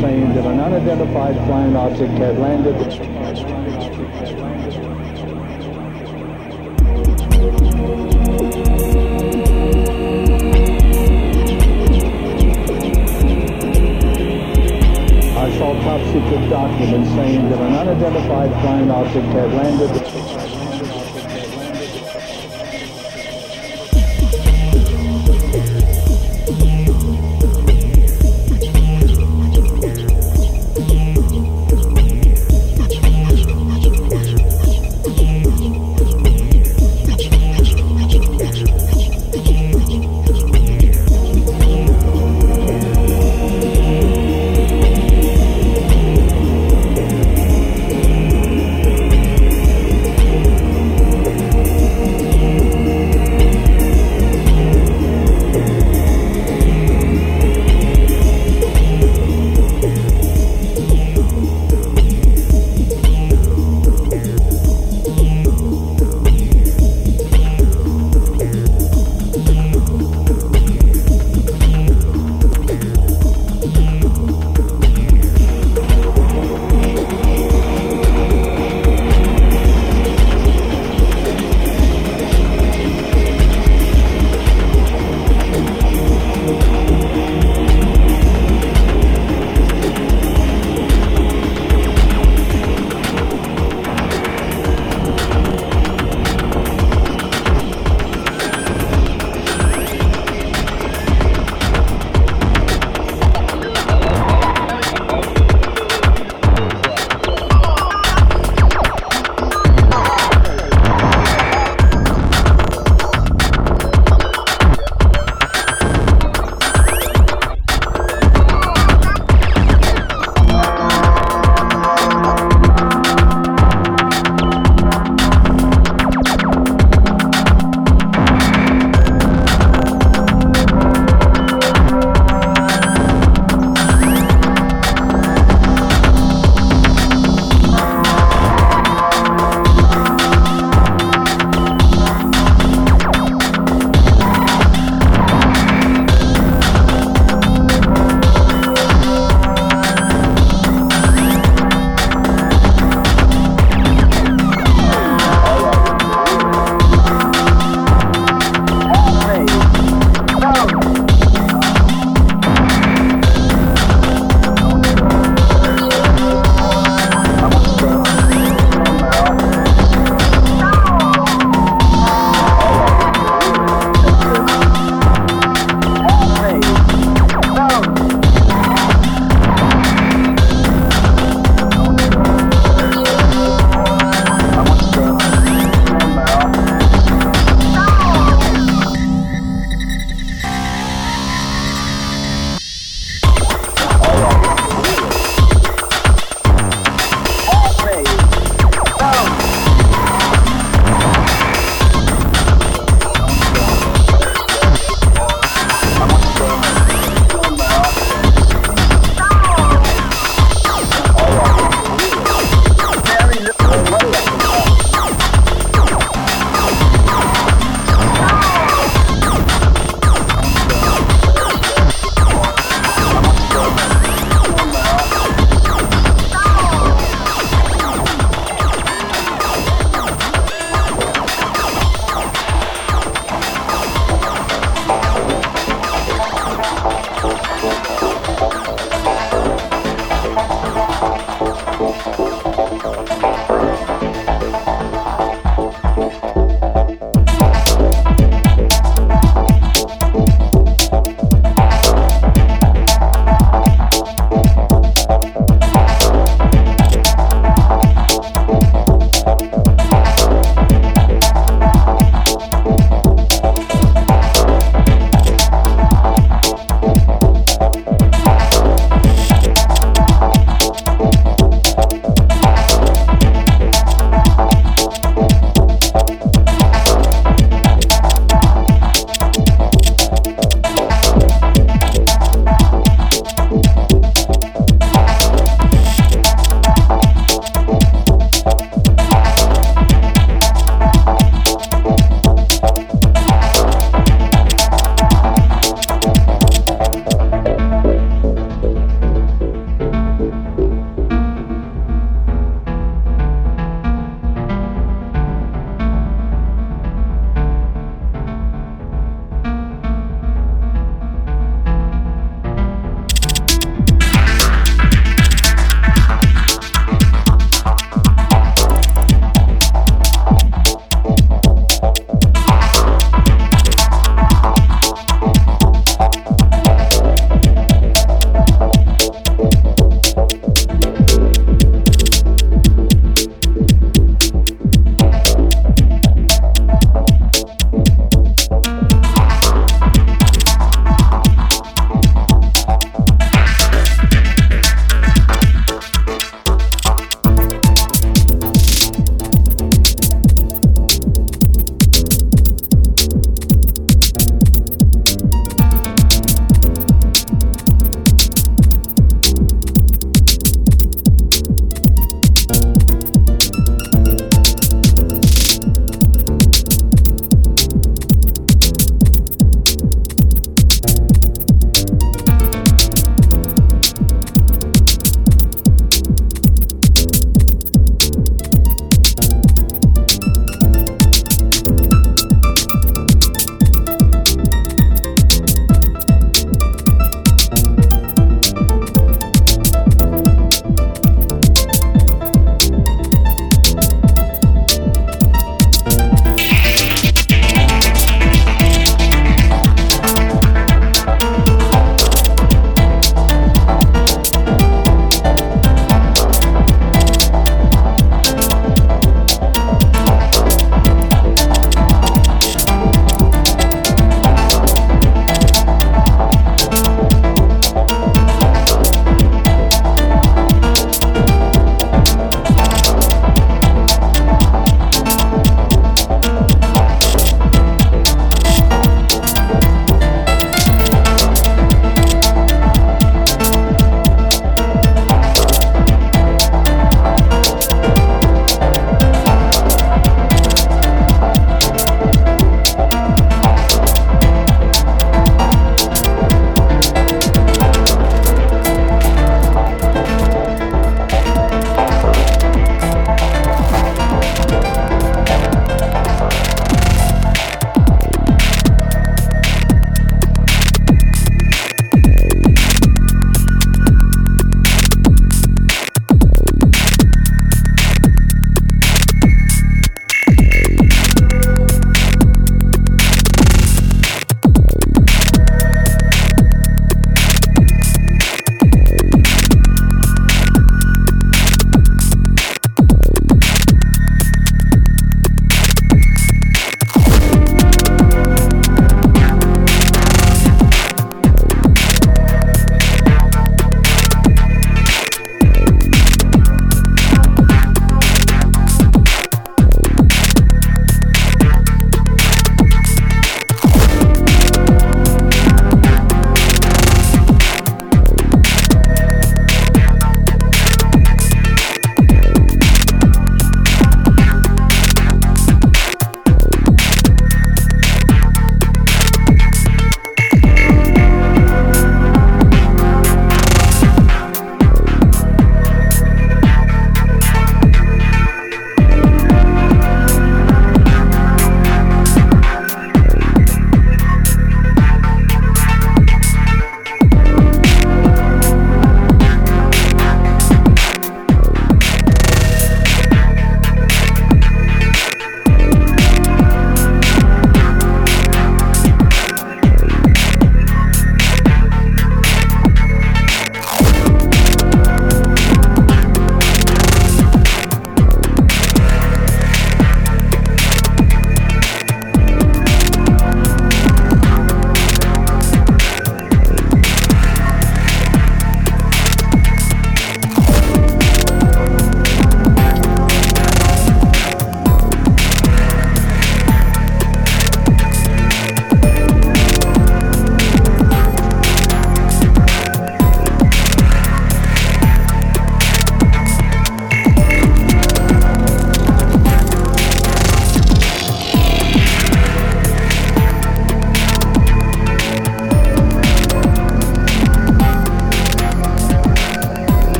saying that an unidentified flying object had landed. I saw top secret documents saying that an unidentified flying object had.